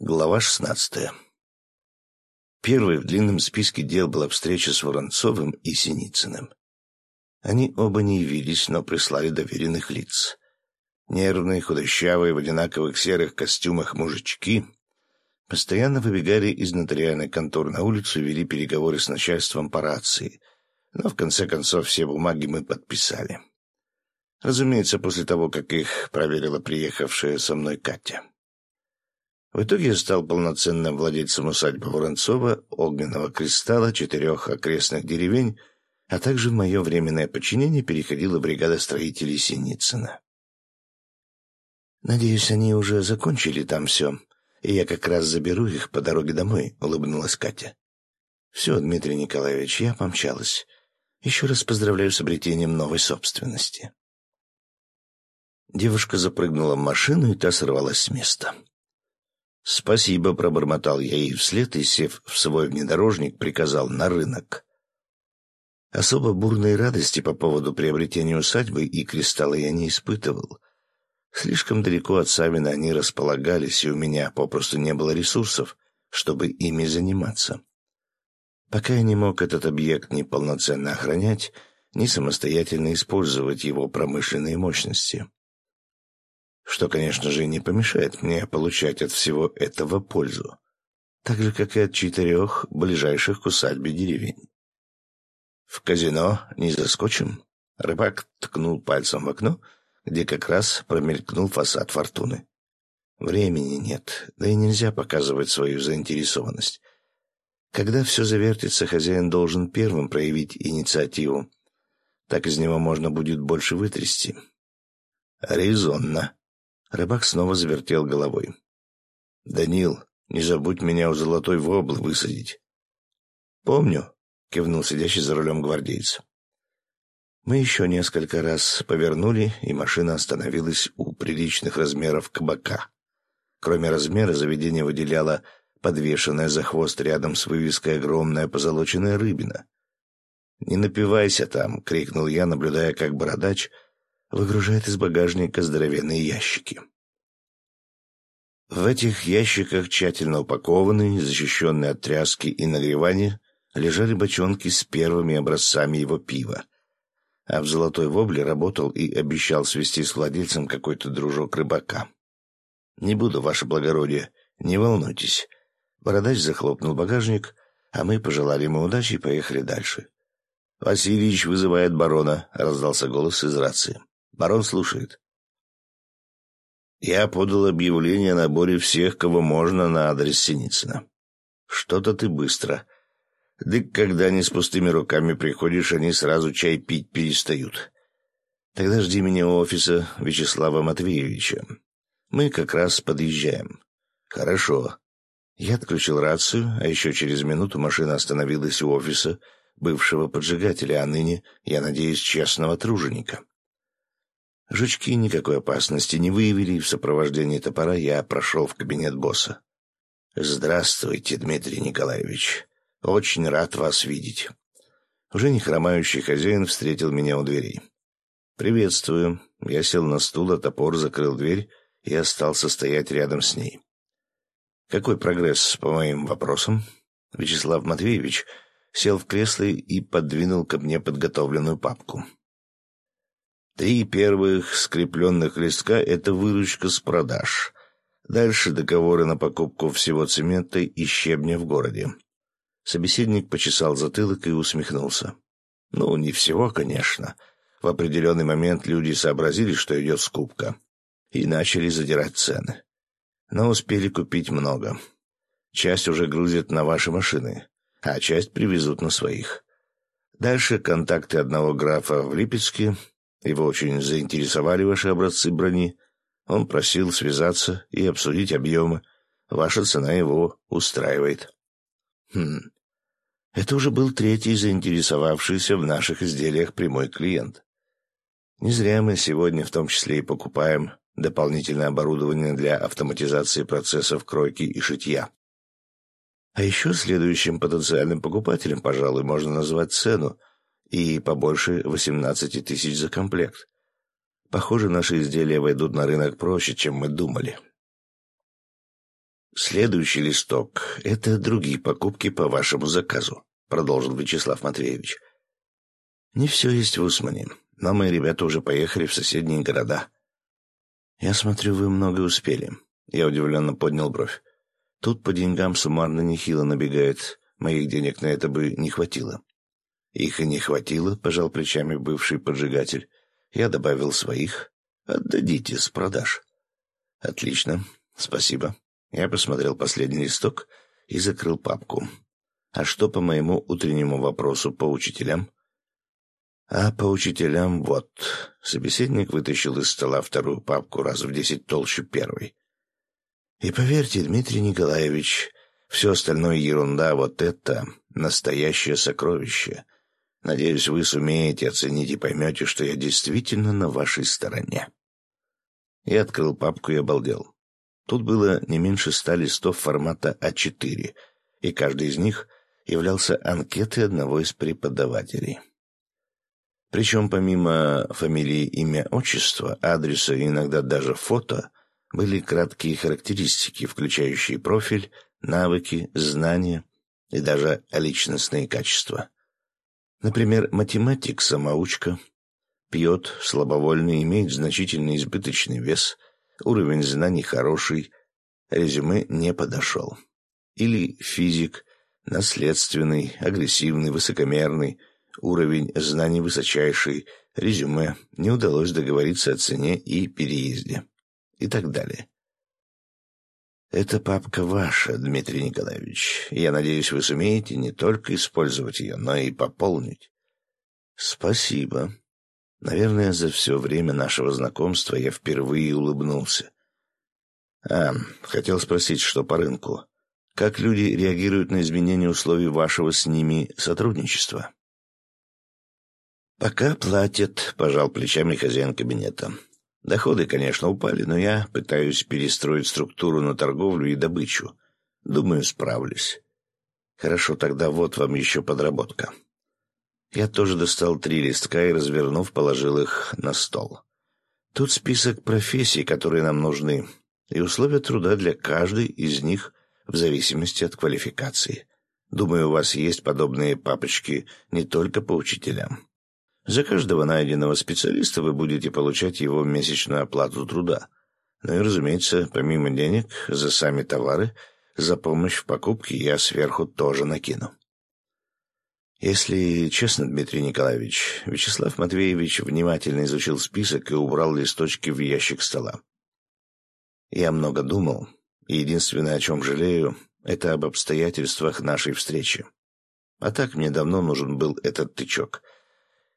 Глава шестнадцатая. Первой в длинном списке дел была встреча с Воронцовым и Синицыным. Они оба не явились, но прислали доверенных лиц. Нервные, худощавые, в одинаковых серых костюмах мужички постоянно выбегали из нотариальной конторы на улицу и вели переговоры с начальством по рации. Но в конце концов все бумаги мы подписали. Разумеется, после того, как их проверила приехавшая со мной Катя. В итоге я стал полноценным владельцем усадьбы Воронцова, огненного кристалла, четырех окрестных деревень, а также в мое временное подчинение переходила бригада строителей Синицына. «Надеюсь, они уже закончили там все, и я как раз заберу их по дороге домой», — улыбнулась Катя. «Все, Дмитрий Николаевич, я помчалась. Еще раз поздравляю с обретением новой собственности». Девушка запрыгнула в машину, и та сорвалась с места. «Спасибо», — пробормотал я ей вслед и, сев в свой внедорожник, приказал на рынок. Особо бурной радости по поводу приобретения усадьбы и кристалла я не испытывал. Слишком далеко от Савина они располагались, и у меня попросту не было ресурсов, чтобы ими заниматься. Пока я не мог этот объект ни полноценно охранять, ни самостоятельно использовать его промышленные мощности что, конечно же, не помешает мне получать от всего этого пользу, так же, как и от четырех ближайших к усадьбе деревень. «В казино не заскочим?» Рыбак ткнул пальцем в окно, где как раз промелькнул фасад фортуны. Времени нет, да и нельзя показывать свою заинтересованность. Когда все завертится, хозяин должен первым проявить инициативу. Так из него можно будет больше вытрясти. Резонно. Рыбак снова завертел головой. «Данил, не забудь меня у золотой воблы высадить». «Помню», — кивнул сидящий за рулем гвардейц. Мы еще несколько раз повернули, и машина остановилась у приличных размеров кабака. Кроме размера, заведение выделяло подвешенная за хвост рядом с вывеской огромная позолоченная рыбина. «Не напивайся там!» — крикнул я, наблюдая, как бородач — выгружает из багажника здоровенные ящики. В этих ящиках, тщательно упакованные, защищенные от тряски и нагревания, лежали бочонки с первыми образцами его пива. А в «Золотой вобле» работал и обещал свести с владельцем какой-то дружок рыбака. «Не буду, ваше благородие, не волнуйтесь». Бородач захлопнул багажник, а мы пожелали ему удачи и поехали дальше. «Васильевич вызывает барона», — раздался голос из рации. Барон слушает. Я подал объявление о наборе всех, кого можно, на адрес Синицына. Что-то ты быстро. Да когда не с пустыми руками приходишь, они сразу чай пить перестают. Тогда жди меня у офиса Вячеслава Матвеевича. Мы как раз подъезжаем. Хорошо. Я отключил рацию, а еще через минуту машина остановилась у офиса бывшего поджигателя, а ныне, я надеюсь, честного труженика. Жучки никакой опасности не выявили, и в сопровождении топора я прошел в кабинет босса. «Здравствуйте, Дмитрий Николаевич. Очень рад вас видеть». Уже не хромающий хозяин встретил меня у дверей. «Приветствую». Я сел на стул, а топор закрыл дверь и остался стоять рядом с ней. «Какой прогресс по моим вопросам?» Вячеслав Матвеевич сел в кресло и подвинул ко мне подготовленную папку. Три первых скрепленных листка — это выручка с продаж. Дальше договоры на покупку всего цемента и щебня в городе. Собеседник почесал затылок и усмехнулся. Ну, не всего, конечно. В определенный момент люди сообразили, что идет скупка, и начали задирать цены. Но успели купить много. Часть уже грузят на ваши машины, а часть привезут на своих. Дальше контакты одного графа в Липецке, его очень заинтересовали ваши образцы брони. Он просил связаться и обсудить объемы. Ваша цена его устраивает. Хм. Это уже был третий заинтересовавшийся в наших изделиях прямой клиент. Не зря мы сегодня в том числе и покупаем дополнительное оборудование для автоматизации процессов кройки и шитья. А еще следующим потенциальным покупателем, пожалуй, можно назвать цену, и побольше 18 тысяч за комплект. Похоже, наши изделия войдут на рынок проще, чем мы думали. Следующий листок — это другие покупки по вашему заказу, продолжил Вячеслав Матвеевич. Не все есть в Усмане, но мои ребята уже поехали в соседние города. Я смотрю, вы много успели. Я удивленно поднял бровь. Тут по деньгам суммарно нехило набегает. Моих денег на это бы не хватило. Их и не хватило, пожал плечами бывший поджигатель. Я добавил своих. Отдадите с продаж. Отлично, спасибо. Я посмотрел последний листок и закрыл папку. А что по моему утреннему вопросу по учителям? А по учителям вот. Собеседник вытащил из стола вторую папку раз в десять толще первой. И поверьте, Дмитрий Николаевич, все остальное ерунда, вот это настоящее сокровище. Надеюсь, вы сумеете оценить и поймете, что я действительно на вашей стороне. Я открыл папку и обалдел. Тут было не меньше ста листов формата А4, и каждый из них являлся анкетой одного из преподавателей. Причем помимо фамилии, имя, отчества, адреса и иногда даже фото, были краткие характеристики, включающие профиль, навыки, знания и даже личностные качества. Например, математик-самоучка, пьет, слабовольный, имеет значительный избыточный вес, уровень знаний хороший, резюме не подошел. Или физик, наследственный, агрессивный, высокомерный, уровень знаний высочайший, резюме, не удалось договориться о цене и переезде. И так далее. «Эта папка ваша, Дмитрий Николаевич. Я надеюсь, вы сумеете не только использовать ее, но и пополнить». «Спасибо», Наверное, за все время нашего знакомства я впервые улыбнулся. А, хотел спросить, что по рынку. Как люди реагируют на изменения условий вашего с ними сотрудничества? «Пока платят», — пожал плечами хозяин кабинета. «Доходы, конечно, упали, но я пытаюсь перестроить структуру на торговлю и добычу. Думаю, справлюсь». «Хорошо, тогда вот вам еще подработка. Я тоже достал три листка и, развернув, положил их на стол. Тут список профессий, которые нам нужны, и условия труда для каждой из них в зависимости от квалификации. Думаю, у вас есть подобные папочки не только по учителям. За каждого найденного специалиста вы будете получать его месячную оплату труда. Ну и, разумеется, помимо денег за сами товары, за помощь в покупке я сверху тоже накину. Если честно, Дмитрий Николаевич, Вячеслав Матвеевич внимательно изучил список и убрал листочки в ящик стола. Я много думал, и единственное, о чем жалею, это об обстоятельствах нашей встречи. А так мне давно нужен был этот тычок.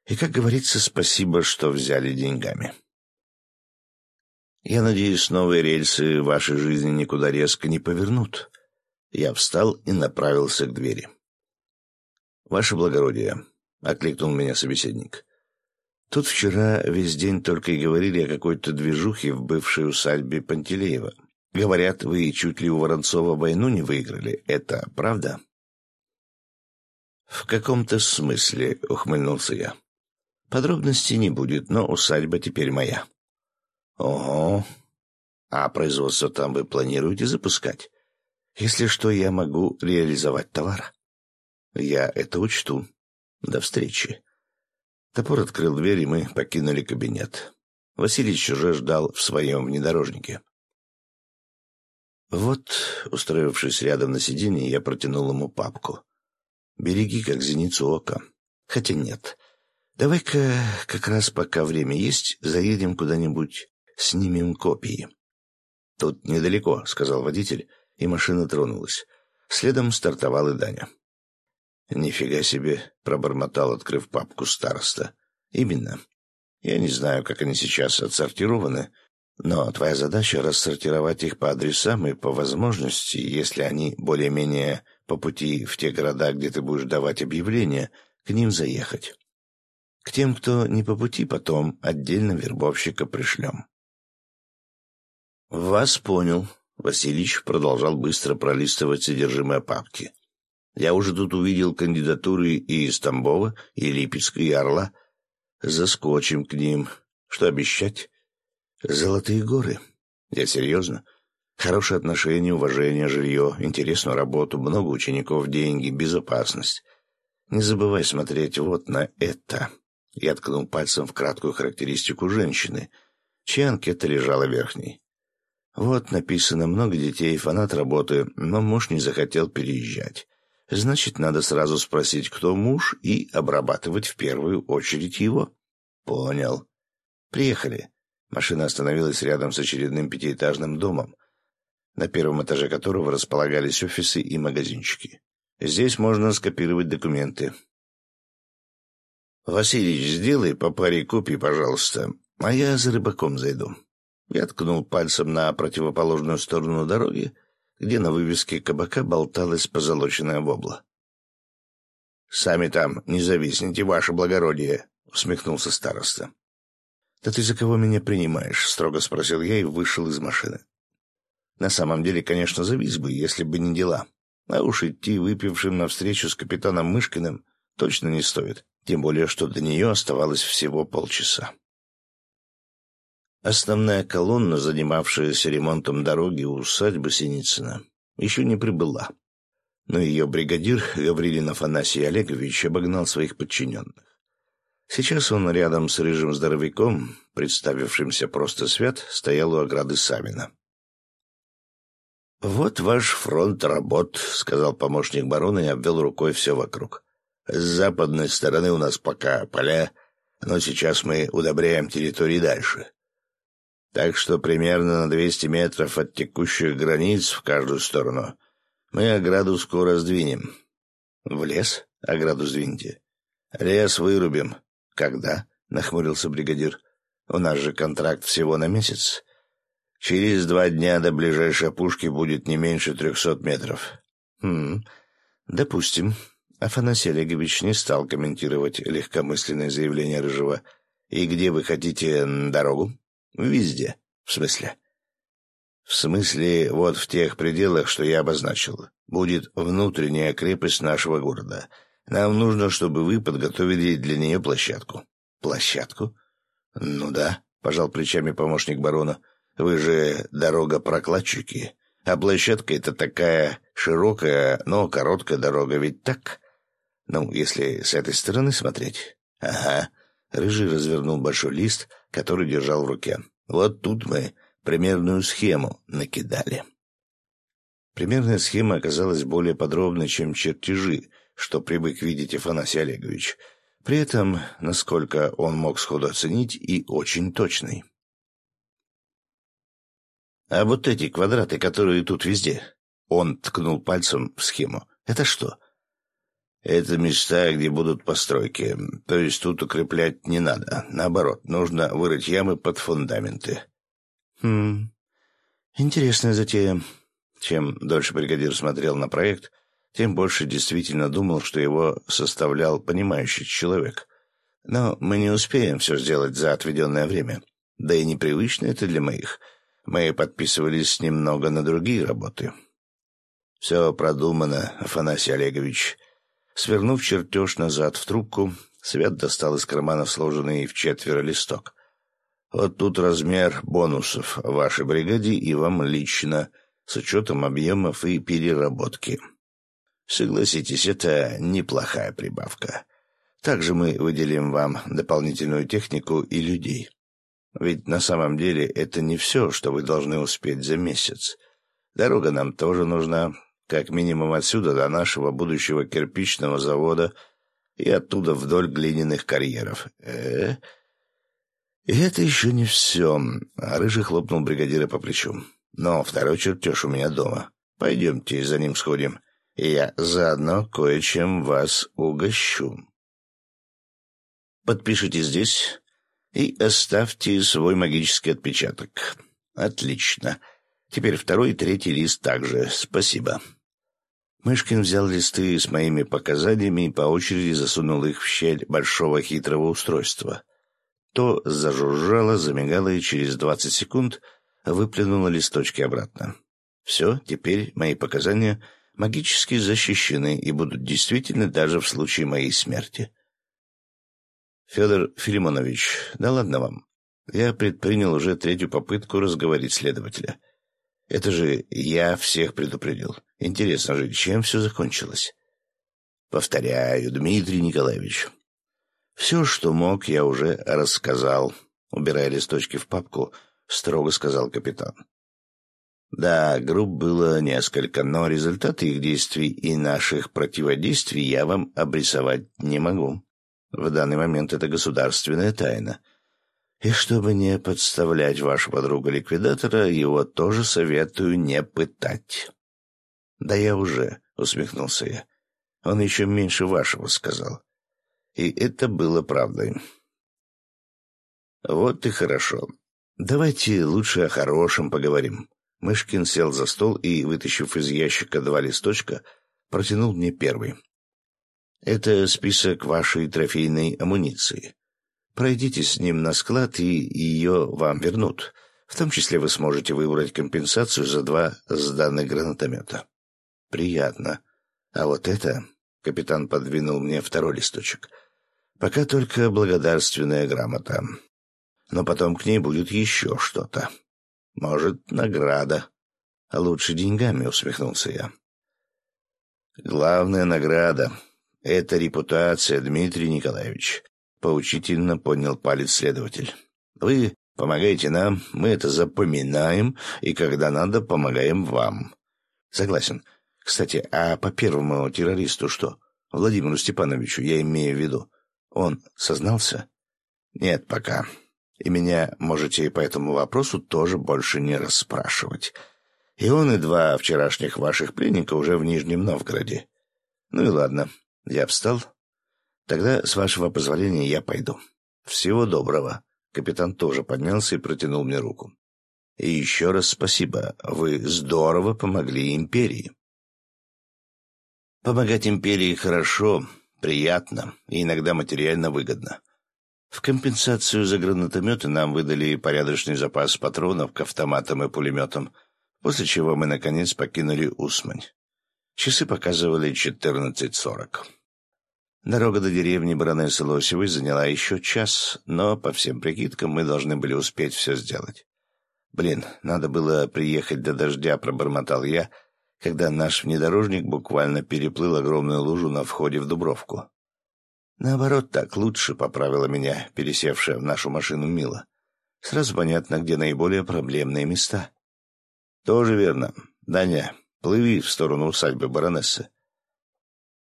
И, как говорится, спасибо, что взяли деньгами. Я надеюсь, новые рельсы вашей жизни никуда резко не повернут. Я встал и направился к двери. «Ваше благородие», — окликнул меня собеседник. «Тут вчера весь день только и говорили о какой-то движухе в бывшей усадьбе Пантелеева. Говорят, вы чуть ли у Воронцова войну не выиграли. Это правда?» «В каком-то смысле», — ухмыльнулся я. «Подробностей не будет, но усадьба теперь моя». «Ого! А производство там вы планируете запускать? Если что, я могу реализовать товар». Я это учту. До встречи. Топор открыл дверь, и мы покинули кабинет. Васильевич уже ждал в своем внедорожнике. Вот, устроившись рядом на сиденье, я протянул ему папку. «Береги, как зеницу ока. Хотя нет. Давай-ка, как раз пока время есть, заедем куда-нибудь, снимем копии». «Тут недалеко», — сказал водитель, и машина тронулась. Следом стартовал и Даня. «Нифига себе!» — пробормотал, открыв папку староста. «Именно. Я не знаю, как они сейчас отсортированы, но твоя задача — рассортировать их по адресам и по возможности, если они более-менее по пути в те города, где ты будешь давать объявления, к ним заехать. К тем, кто не по пути, потом отдельно вербовщика пришлем». «Вас понял», — Васильевич продолжал быстро пролистывать содержимое папки. Я уже тут увидел кандидатуры и из Тамбова, и Липецка, и Орла. Заскочим к ним. Что обещать? Золотые горы. Я серьезно. Хорошие отношения, уважение, жилье, интересную работу, много учеников, деньги, безопасность. Не забывай смотреть вот на это. Я ткнул пальцем в краткую характеристику женщины, чья анкета лежала верхней. Вот написано «много детей, фанат работы, но муж не захотел переезжать». Значит, надо сразу спросить, кто муж, и обрабатывать в первую очередь его. Понял. Приехали. Машина остановилась рядом с очередным пятиэтажным домом, на первом этаже которого располагались офисы и магазинчики. Здесь можно скопировать документы. «Васильич, сделай по паре копий, пожалуйста, а я за рыбаком зайду». Я ткнул пальцем на противоположную сторону дороги, где на вывеске кабака болталась позолоченная вобла. «Сами там не зависните, ваше благородие», — усмехнулся староста. «Да ты за кого меня принимаешь?» — строго спросил я и вышел из машины. На самом деле, конечно, завис бы, если бы не дела. А уж идти выпившим навстречу с капитаном Мышкиным точно не стоит, тем более, что до нее оставалось всего полчаса. Основная колонна, занимавшаяся ремонтом дороги у усадьбы Синицына, еще не прибыла. Но ее бригадир Гаврилин Афанасий Олегович обогнал своих подчиненных. Сейчас он рядом с рыжим здоровяком, представившимся просто свят, стоял у ограды Савина. «Вот ваш фронт работ», — сказал помощник барона и обвел рукой все вокруг. «С западной стороны у нас пока поля, но сейчас мы удобряем территории дальше. Так что примерно на двести метров от текущих границ в каждую сторону мы ограду скоро сдвинем». «В лес? Ограду сдвиньте». «Лес вырубим». «Когда?» — нахмурился бригадир. «У нас же контракт всего на месяц». Через два дня до ближайшей опушки будет не меньше трехсот метров. Хм, допустим. Афанасий Олегович не стал комментировать легкомысленное заявление Рыжего. И где вы хотите дорогу? Везде. В смысле? В смысле, вот в тех пределах, что я обозначил. Будет внутренняя крепость нашего города. Нам нужно, чтобы вы подготовили для нее площадку. Площадку? Ну да, пожал плечами помощник барона. Вы же дорога-прокладчики, а площадка — это такая широкая, но короткая дорога, ведь так? Ну, если с этой стороны смотреть. Ага. Рыжий развернул большой лист, который держал в руке. Вот тут мы примерную схему накидали. Примерная схема оказалась более подробной, чем чертежи, что привык видеть Афанасий Олегович. При этом, насколько он мог сходу оценить, и очень точной. А вот эти квадраты, которые тут везде, он ткнул пальцем в схему. Это что? Это места, где будут постройки. То есть тут укреплять не надо. Наоборот, нужно вырыть ямы под фундаменты. Хм. Интересная затея. Чем дольше бригадир смотрел на проект, тем больше действительно думал, что его составлял понимающий человек. Но мы не успеем все сделать за отведенное время. Да и непривычно это для моих — мы подписывались немного на другие работы. Все продумано, Афанасий Олегович. Свернув чертеж назад в трубку, Свет достал из кармана сложенный в четверо листок. Вот тут размер бонусов вашей бригаде и вам лично, с учетом объемов и переработки. Согласитесь, это неплохая прибавка. Также мы выделим вам дополнительную технику и людей. Ведь на самом деле это не все, что вы должны успеть за месяц. Дорога нам тоже нужна, как минимум отсюда до нашего будущего кирпичного завода и оттуда вдоль глиняных карьеров. Э, -э, И это еще не все. А Рыжий хлопнул бригадира по плечу. Но второй чертеж у меня дома. Пойдемте за ним сходим, и я заодно кое-чем вас угощу. Подпишите здесь и оставьте свой магический отпечаток. Отлично. Теперь второй и третий лист также. Спасибо. Мышкин взял листы с моими показаниями и по очереди засунул их в щель большого хитрого устройства. То зажужжало, замигало и через двадцать секунд выплюнуло листочки обратно. Все, теперь мои показания магически защищены и будут действительны даже в случае моей смерти. Федор Филимонович, да ладно вам. Я предпринял уже третью попытку разговорить следователя. Это же я всех предупредил. Интересно же, чем все закончилось? Повторяю, Дмитрий Николаевич, все, что мог, я уже рассказал. Убирая листочки в папку, строго сказал капитан. Да, групп было несколько, но результаты их действий и наших противодействий я вам обрисовать не могу. В данный момент это государственная тайна. И чтобы не подставлять вашего друга-ликвидатора, его тоже советую не пытать. Да я уже, усмехнулся я. Он еще меньше вашего сказал. И это было правдой. Вот и хорошо. Давайте лучше о хорошем поговорим. Мышкин сел за стол и, вытащив из ящика два листочка, протянул мне первый. «Это список вашей трофейной амуниции. Пройдите с ним на склад, и ее вам вернут. В том числе вы сможете выбрать компенсацию за два сданных гранатомета». «Приятно. А вот это...» — капитан подвинул мне второй листочек. «Пока только благодарственная грамота. Но потом к ней будет еще что-то». Может, награда. А лучше деньгами, усмехнулся я. Главная награда — это репутация, Дмитрий Николаевич. Поучительно поднял палец следователь. Вы помогаете нам, мы это запоминаем, и когда надо, помогаем вам. Согласен. Кстати, а по первому террористу что? Владимиру Степановичу, я имею в виду. Он сознался? Нет, пока и меня можете по этому вопросу тоже больше не расспрашивать. И он, и два вчерашних ваших пленника уже в Нижнем Новгороде. Ну и ладно, я встал. Тогда, с вашего позволения, я пойду. Всего доброго. Капитан тоже поднялся и протянул мне руку. И еще раз спасибо. Вы здорово помогли империи. Помогать империи хорошо, приятно и иногда материально выгодно. В компенсацию за гранатометы нам выдали порядочный запас патронов к автоматам и пулеметам, после чего мы, наконец, покинули Усмань. Часы показывали 14.40. Дорога до деревни баронессы Лосевой заняла еще час, но, по всем прикидкам, мы должны были успеть все сделать. «Блин, надо было приехать до дождя», — пробормотал я, когда наш внедорожник буквально переплыл огромную лужу на входе в Дубровку. Наоборот, так лучше поправила меня, пересевшая в нашу машину Мила. Сразу понятно, где наиболее проблемные места. Тоже верно. Даня, плыви в сторону усадьбы баронессы.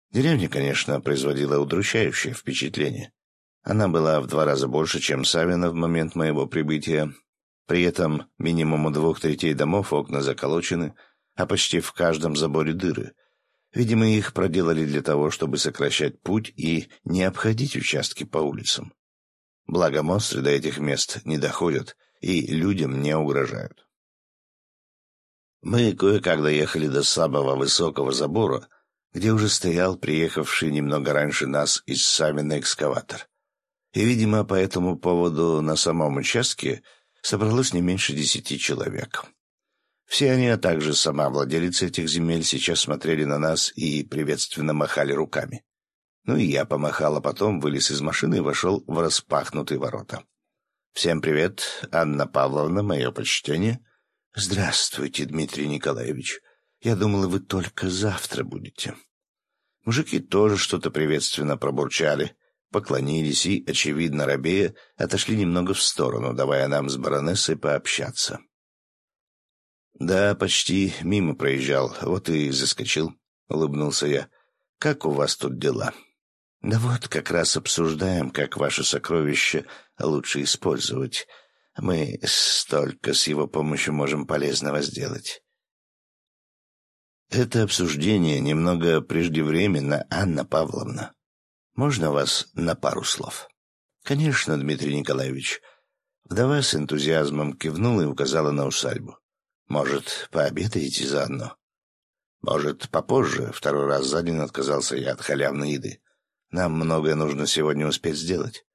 Деревня, конечно, производила удручающее впечатление. Она была в два раза больше, чем Савина в момент моего прибытия. При этом минимум двух третей домов окна заколочены, а почти в каждом заборе дыры — Видимо, их проделали для того, чтобы сокращать путь и не обходить участки по улицам. Благо монстры до этих мест не доходят и людям не угрожают. Мы кое-как доехали до самого высокого забора, где уже стоял приехавший немного раньше нас из Самина экскаватор. И, видимо, по этому поводу на самом участке собралось не меньше десяти человек. Все они, а также сама владелица этих земель, сейчас смотрели на нас и приветственно махали руками. Ну и я помахал, а потом вылез из машины и вошел в распахнутые ворота. «Всем привет, Анна Павловна, мое почтение». «Здравствуйте, Дмитрий Николаевич. Я думала, вы только завтра будете». Мужики тоже что-то приветственно пробурчали, поклонились и, очевидно, рабея, отошли немного в сторону, давая нам с баронессой пообщаться. «Да, почти мимо проезжал, вот и заскочил», — улыбнулся я. «Как у вас тут дела?» «Да вот, как раз обсуждаем, как ваше сокровище лучше использовать. Мы столько с его помощью можем полезного сделать». «Это обсуждение немного преждевременно, Анна Павловна. Можно вас на пару слов?» «Конечно, Дмитрий Николаевич». Вдова с энтузиазмом кивнула и указала на усадьбу. Может, пообедаете заодно? Может, попозже. Второй раз за день отказался я от халявной еды. Нам многое нужно сегодня успеть сделать.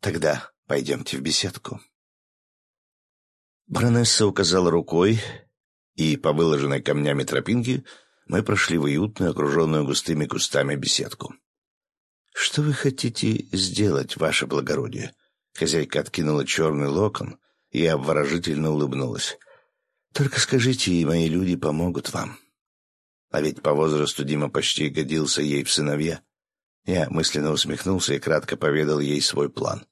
Тогда пойдемте в беседку. Баронесса указала рукой, и по выложенной камнями тропинке мы прошли в уютную, окруженную густыми кустами беседку. «Что вы хотите сделать, ваше благородие?» Хозяйка откинула черный локон и обворожительно улыбнулась. Только скажите, и мои люди помогут вам. А ведь по возрасту Дима почти годился ей в сыновья. Я мысленно усмехнулся и кратко поведал ей свой план.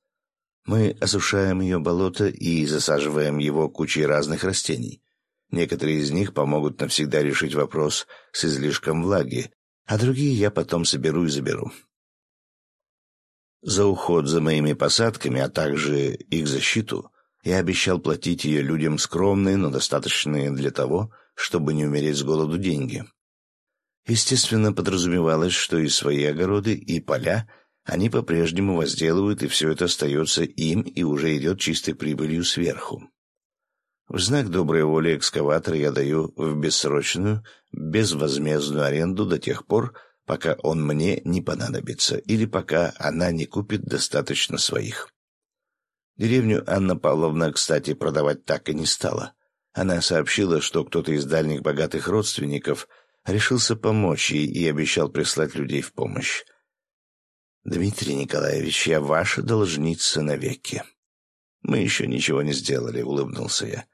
Мы осушаем ее болото и засаживаем его кучей разных растений. Некоторые из них помогут навсегда решить вопрос с излишком влаги, а другие я потом соберу и заберу. За уход за моими посадками, а также их защиту, я обещал платить ее людям скромные, но достаточные для того, чтобы не умереть с голоду деньги. Естественно, подразумевалось, что и свои огороды, и поля они по-прежнему возделывают, и все это остается им и уже идет чистой прибылью сверху. В знак доброй воли экскаватор я даю в бессрочную, безвозмездную аренду до тех пор, пока он мне не понадобится или пока она не купит достаточно своих. Деревню Анна Павловна, кстати, продавать так и не стала. Она сообщила, что кто-то из дальних богатых родственников решился помочь ей и обещал прислать людей в помощь. «Дмитрий Николаевич, я ваша должница навеки». «Мы еще ничего не сделали», — улыбнулся я.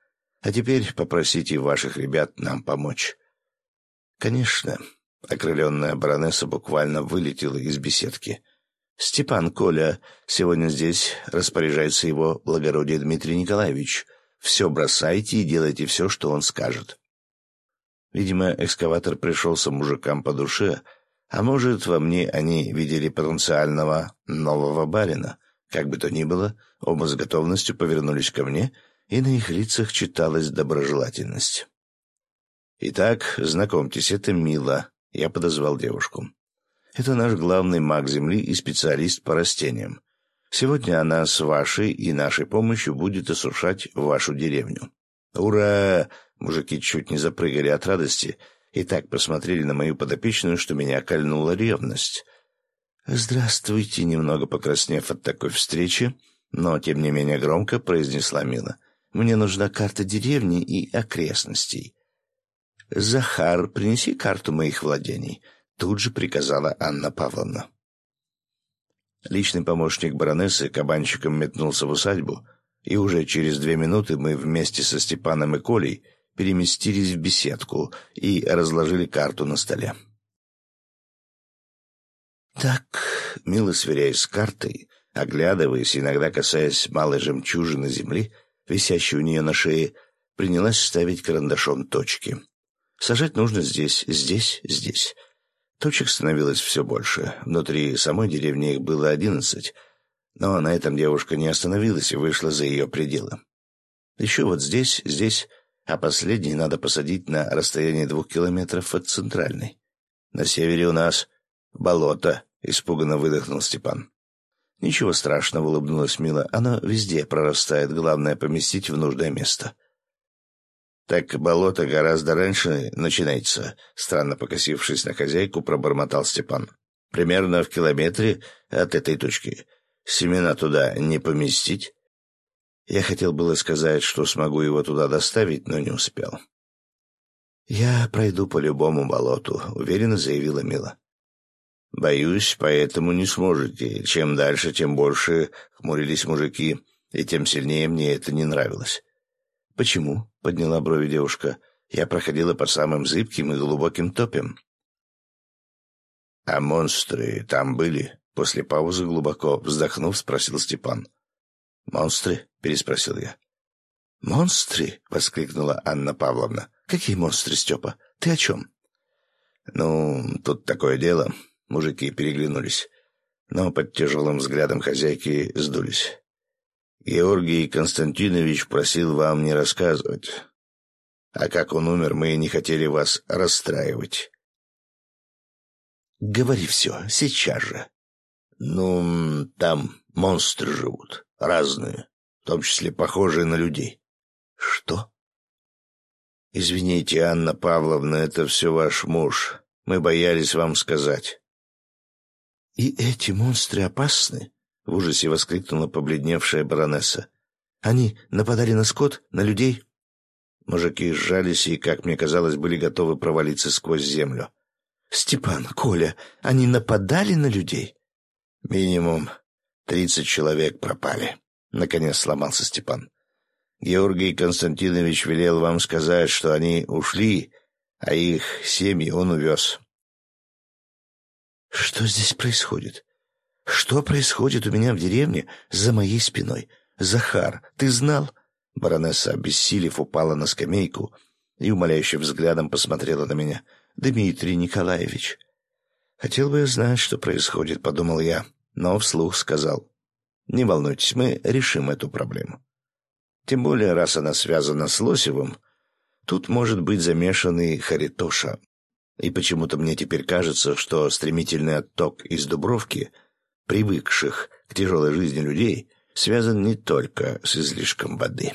А теперь попросите ваших ребят нам помочь. Конечно, окрыленная баронесса буквально вылетела из беседки. Степан Коля сегодня здесь, распоряжается его благородие Дмитрий Николаевич. Все бросайте и делайте все, что он скажет. Видимо, экскаватор пришелся мужикам по душе, а может, во мне они видели потенциального нового барина. Как бы то ни было, оба с готовностью повернулись ко мне — и на их лицах читалась доброжелательность. «Итак, знакомьтесь, это Мила», — я подозвал девушку. «Это наш главный маг Земли и специалист по растениям. Сегодня она с вашей и нашей помощью будет осушать вашу деревню». «Ура!» — мужики чуть не запрыгали от радости и так посмотрели на мою подопечную, что меня кольнула ревность. «Здравствуйте», — немного покраснев от такой встречи, но, тем не менее, громко произнесла Мила. Мне нужна карта деревни и окрестностей. «Захар, принеси карту моих владений», — тут же приказала Анна Павловна. Личный помощник баронессы кабанчиком метнулся в усадьбу, и уже через две минуты мы вместе со Степаном и Колей переместились в беседку и разложили карту на столе. Так, мило сверяясь с картой, оглядываясь, иногда касаясь малой жемчужины земли, висящей у нее на шее, принялась ставить карандашом точки. Сажать нужно здесь, здесь, здесь. Точек становилось все больше. Внутри самой деревни их было одиннадцать. Но на этом девушка не остановилась и вышла за ее пределы. Еще вот здесь, здесь, а последний надо посадить на расстоянии двух километров от центральной. На севере у нас болото, — испуганно выдохнул Степан. «Ничего страшного», — улыбнулась Мила. «Оно везде прорастает. Главное — поместить в нужное место». «Так болото гораздо раньше начинается», — странно покосившись на хозяйку, пробормотал Степан. «Примерно в километре от этой точки. Семена туда не поместить?» Я хотел было сказать, что смогу его туда доставить, но не успел. «Я пройду по любому болоту», — уверенно заявила Мила. «Боюсь, поэтому не сможете. Чем дальше, тем больше хмурились мужики, и тем сильнее мне это не нравилось». «Почему?» — подняла брови девушка. «Я проходила по самым зыбким и глубоким топям». «А монстры там были?» — после паузы глубоко вздохнув, спросил Степан. «Монстры?» — переспросил я. «Монстры?» — воскликнула Анна Павловна. «Какие монстры, Степа? Ты о чем?» «Ну, тут такое дело. Мужики переглянулись, но под тяжелым взглядом хозяйки сдулись. «Георгий Константинович просил вам не рассказывать. А как он умер, мы не хотели вас расстраивать». «Говори все, сейчас же». «Ну, там монстры живут, разные, в том числе похожие на людей». «Что?» «Извините, Анна Павловна, это все ваш муж. Мы боялись вам сказать». «И эти монстры опасны?» — в ужасе воскликнула побледневшая баронесса. «Они нападали на скот, на людей?» Мужики сжались и, как мне казалось, были готовы провалиться сквозь землю. «Степан, Коля, они нападали на людей?» «Минимум тридцать человек пропали», — наконец сломался Степан. Георгий Константинович велел вам сказать, что они ушли, а их семьи он увез. Что здесь происходит? Что происходит у меня в деревне за моей спиной? Захар, ты знал? Баронесса, обессилев, упала на скамейку и умоляющим взглядом посмотрела на меня. «Дмитрий Николаевич». «Хотел бы я знать, что происходит», — подумал я, но вслух сказал. «Не волнуйтесь, мы решим эту проблему. Тем более, раз она связана с Лосевым, тут может быть замешан и Харитоша. И почему-то мне теперь кажется, что стремительный отток из Дубровки, привыкших к тяжелой жизни людей, связан не только с излишком воды».